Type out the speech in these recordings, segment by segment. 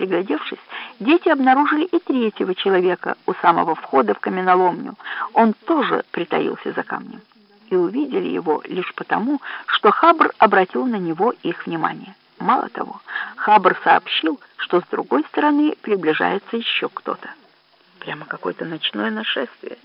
Приглядевшись, дети обнаружили и третьего человека у самого входа в каменоломню. Он тоже притаился за камнем. И увидели его лишь потому, что Хабр обратил на него их внимание. Мало того, Хабр сообщил, что с другой стороны приближается еще кто-то. Прямо какое-то ночное нашествие.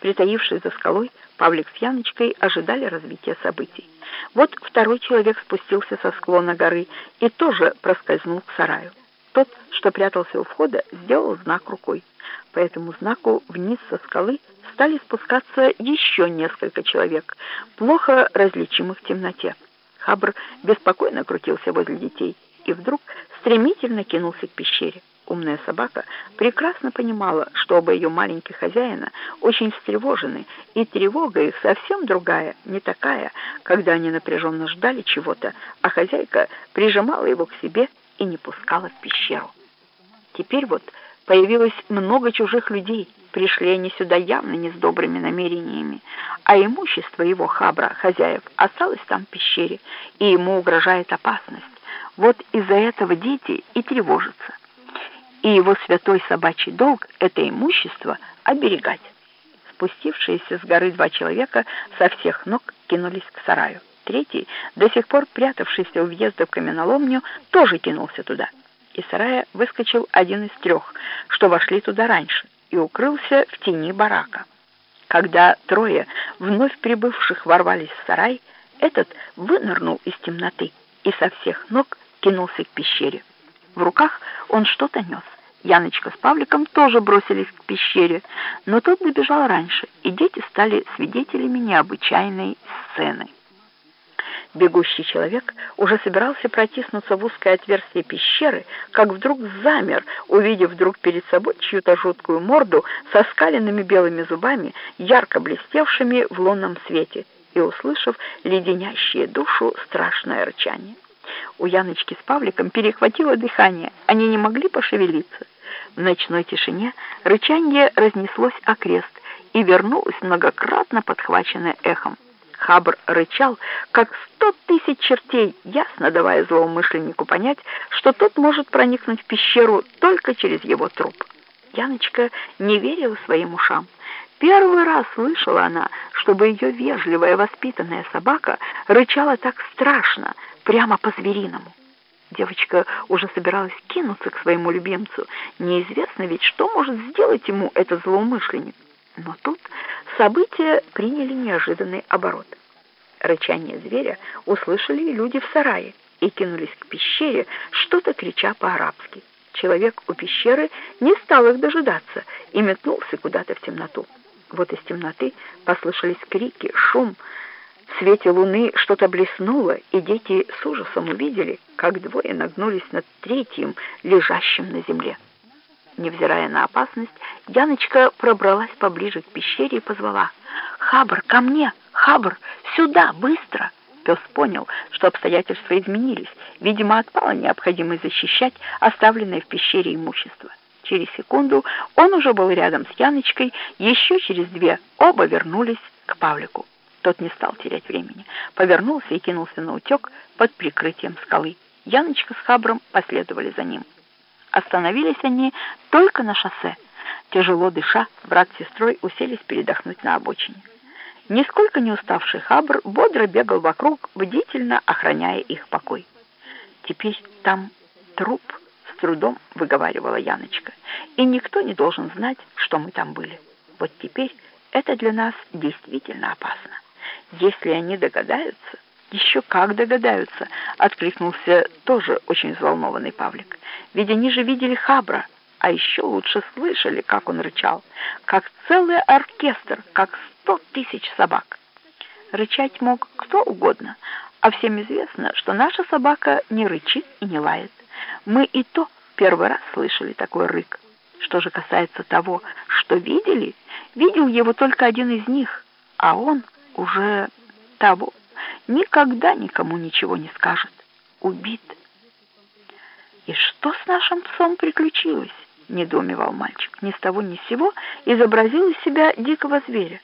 Притаившись за скалой, Павлик с Яночкой ожидали развития событий. Вот второй человек спустился со склона горы и тоже проскользнул к сараю. Тот, что прятался у входа, сделал знак рукой. По этому знаку вниз со скалы стали спускаться еще несколько человек, плохо различимых в темноте. Хабр беспокойно крутился возле детей и вдруг стремительно кинулся к пещере. Умная собака прекрасно понимала, что оба ее маленьких хозяина очень встревожены, и тревога их совсем другая, не такая, когда они напряженно ждали чего-то, а хозяйка прижимала его к себе и не пускала в пещеру. Теперь вот появилось много чужих людей, пришли они сюда явно не с добрыми намерениями, а имущество его хабра, хозяев, осталось там в пещере, и ему угрожает опасность. Вот из-за этого дети и тревожатся. И его святой собачий долг — это имущество оберегать. Спустившиеся с горы два человека со всех ног кинулись к сараю. Третий, до сих пор прятавшийся у въезда в каменоломню, тоже кинулся туда. Из сарая выскочил один из трех, что вошли туда раньше, и укрылся в тени барака. Когда трое вновь прибывших ворвались в сарай, этот вынырнул из темноты и со всех ног кинулся к пещере. В руках он что-то нес. Яночка с Павликом тоже бросились к пещере, но тот добежал раньше, и дети стали свидетелями необычайной сцены. Бегущий человек уже собирался протиснуться в узкое отверстие пещеры, как вдруг замер, увидев вдруг перед собой чью-то жуткую морду со скаленными белыми зубами, ярко блестевшими в лунном свете, и услышав леденящее душу страшное рычание. У Яночки с Павликом перехватило дыхание, они не могли пошевелиться. В ночной тишине рычание разнеслось окрест и вернулось многократно подхваченное эхом. Хабр рычал, как сто тысяч чертей, ясно давая злоумышленнику понять, что тот может проникнуть в пещеру только через его труп. Яночка не верила своим ушам. Первый раз слышала она, чтобы ее вежливая воспитанная собака рычала так страшно, прямо по-звериному. Девочка уже собиралась кинуться к своему любимцу. Неизвестно ведь, что может сделать ему этот злоумышленник. Но тут события приняли неожиданный оборот. Рычание зверя услышали и люди в сарае и кинулись к пещере, что-то крича по-арабски. Человек у пещеры не стал их дожидаться и метнулся куда-то в темноту. Вот из темноты послышались крики, шум. В свете луны что-то блеснуло, и дети с ужасом увидели, как двое нагнулись над третьим, лежащим на земле. Невзирая на опасность, Яночка пробралась поближе к пещере и позвала. «Хабр, ко мне! Хабр, сюда, быстро!» Пес понял, что обстоятельства изменились. Видимо, отпала необходимость защищать оставленное в пещере имущество. Через секунду он уже был рядом с Яночкой, еще через две оба вернулись к Павлику. Тот не стал терять времени, повернулся и кинулся на утек под прикрытием скалы. Яночка с Хабром последовали за ним. Остановились они только на шоссе. Тяжело дыша, брат с сестрой уселись передохнуть на обочине. Нисколько не уставший Хабр бодро бегал вокруг, бдительно охраняя их покой. «Теперь там труп», — с трудом выговаривала Яночка, «и никто не должен знать, что мы там были. Вот теперь это для нас действительно опасно. Если они догадаются...» «Еще как догадаются!» — откликнулся тоже очень взволнованный Павлик. «Ведь они же видели Хабра, а еще лучше слышали, как он рычал, как целый оркестр, как сто тысяч собак. Рычать мог кто угодно, а всем известно, что наша собака не рычит и не лает. Мы и то первый раз слышали такой рык. Что же касается того, что видели, видел его только один из них, а он уже того никогда никому ничего не скажет. Убит. «И что с нашим псом приключилось?» — недоумевал мальчик. Ни с того ни с сего изобразил из себя дикого зверя.